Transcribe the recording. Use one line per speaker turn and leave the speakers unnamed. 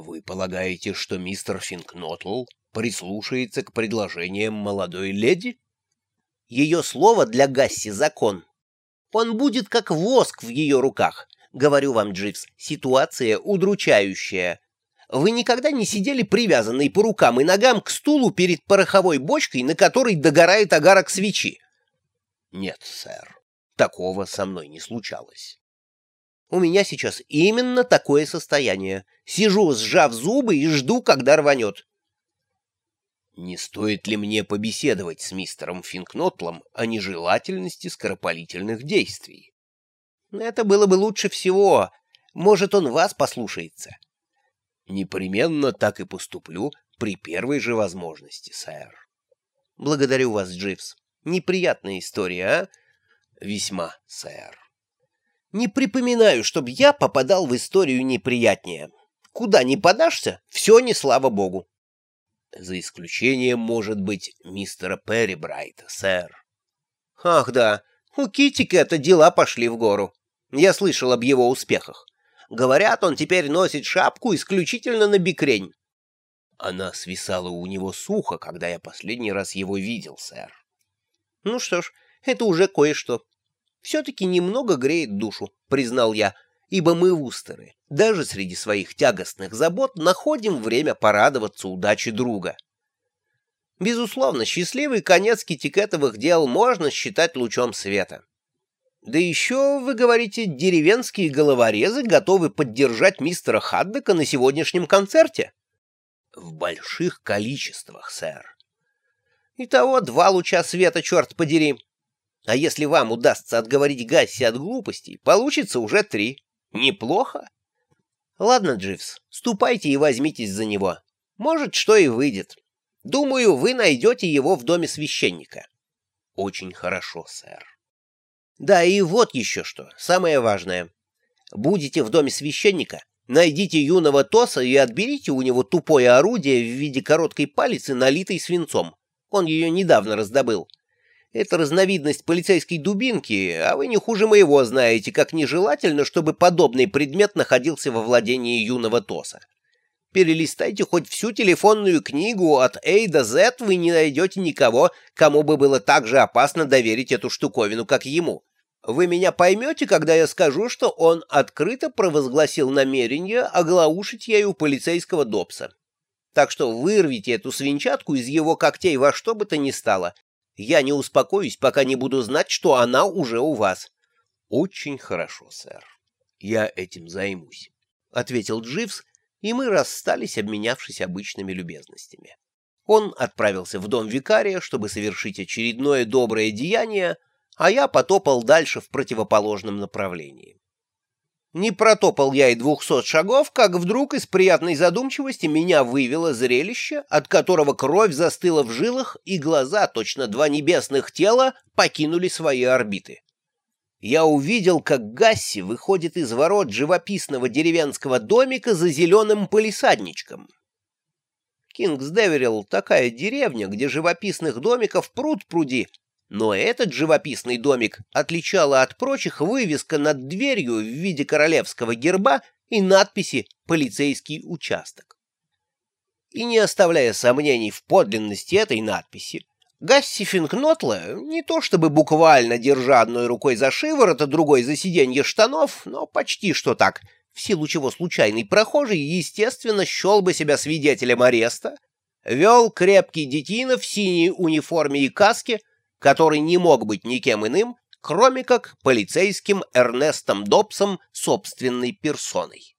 Вы полагаете, что мистер Финкнотл прислушается к предложениям молодой леди?
Ее слово для Гасси закон. Он будет как воск в ее руках. Говорю вам, Дживс, ситуация удручающая. Вы никогда не сидели привязанной по рукам и ногам к стулу перед пороховой бочкой, на которой догорает огарок свечи?
Нет, сэр, такого со мной не случалось.
У меня сейчас именно такое состояние. Сижу, сжав зубы, и жду, когда рванет.
Не стоит ли мне побеседовать с мистером Финкнотлом о нежелательности скоропалительных действий?
Это было бы лучше всего. Может, он вас послушается.
Непременно так и поступлю при первой же возможности, сэр.
Благодарю вас, Дживс. Неприятная история, а?
Весьма, сэр.
Не припоминаю, чтобы я попадал в историю неприятнее. Куда ни подашься, все не слава богу.
За исключением, может быть, мистера Перри Брайта, сэр.
Ах да, у Китика-то дела пошли в гору. Я слышал об его успехах. Говорят, он теперь носит шапку исключительно на бикрень.
Она свисала у него сухо, когда я последний раз его видел, сэр.
Ну что ж, это уже кое-что. Все-таки немного греет душу, признал я, ибо мы вустеры, даже среди своих тягостных забот, находим время порадоваться удаче друга. Безусловно, счастливый конец китикетовых дел можно считать лучом света. Да еще, вы говорите, деревенские головорезы готовы поддержать мистера Хаддека на сегодняшнем концерте?
В больших количествах, сэр.
Итого два луча света, черт подери. А если вам удастся отговорить Гасси от глупостей, получится уже три. Неплохо. Ладно, Дживс, ступайте и возьмитесь за него. Может, что и выйдет. Думаю, вы найдете его в доме священника.
Очень хорошо, сэр.
Да, и вот еще что, самое важное. Будете в доме священника, найдите юного Тоса и отберите у него тупое орудие в виде короткой палицы, налитой свинцом. Он ее недавно раздобыл. Это разновидность полицейской дубинки, а вы не хуже моего знаете, как нежелательно, чтобы подобный предмет находился во владении юного Тоса. Перелистайте хоть всю телефонную книгу от A до Z, вы не найдете никого, кому бы было так же опасно доверить эту штуковину, как ему. Вы меня поймете, когда я скажу, что он открыто провозгласил намерение оглаушить ею полицейского Добса. Так что вырвите эту свинчатку из его когтей во что бы то ни стало. Я не успокоюсь, пока не буду знать, что она уже у вас.
— Очень хорошо, сэр. Я этим займусь, —
ответил Дживс, и мы расстались, обменявшись обычными любезностями. Он отправился в дом викария, чтобы совершить очередное доброе деяние, а я потопал дальше в противоположном направлении. Не протопал я и двухсот шагов, как вдруг из приятной задумчивости меня вывело зрелище, от которого кровь застыла в жилах, и глаза, точно два небесных тела, покинули свои орбиты я увидел, как Гасси выходит из ворот живописного деревенского домика за зеленым полисадничком. Кингсдеверилл — такая деревня, где живописных домиков пруд пруди, но этот живописный домик отличала от прочих вывеска над дверью в виде королевского герба и надписи «Полицейский участок». И не оставляя сомнений в подлинности этой надписи, Гасси Финкнотла, не то чтобы буквально держа одной рукой за шиворот, а другой за сиденье штанов, но почти что так, в силу чего случайный прохожий, естественно, счел бы себя свидетелем ареста, вел крепкий детина в синей униформе и каске, который не мог быть никем иным, кроме как полицейским Эрнестом Добсом собственной персоной.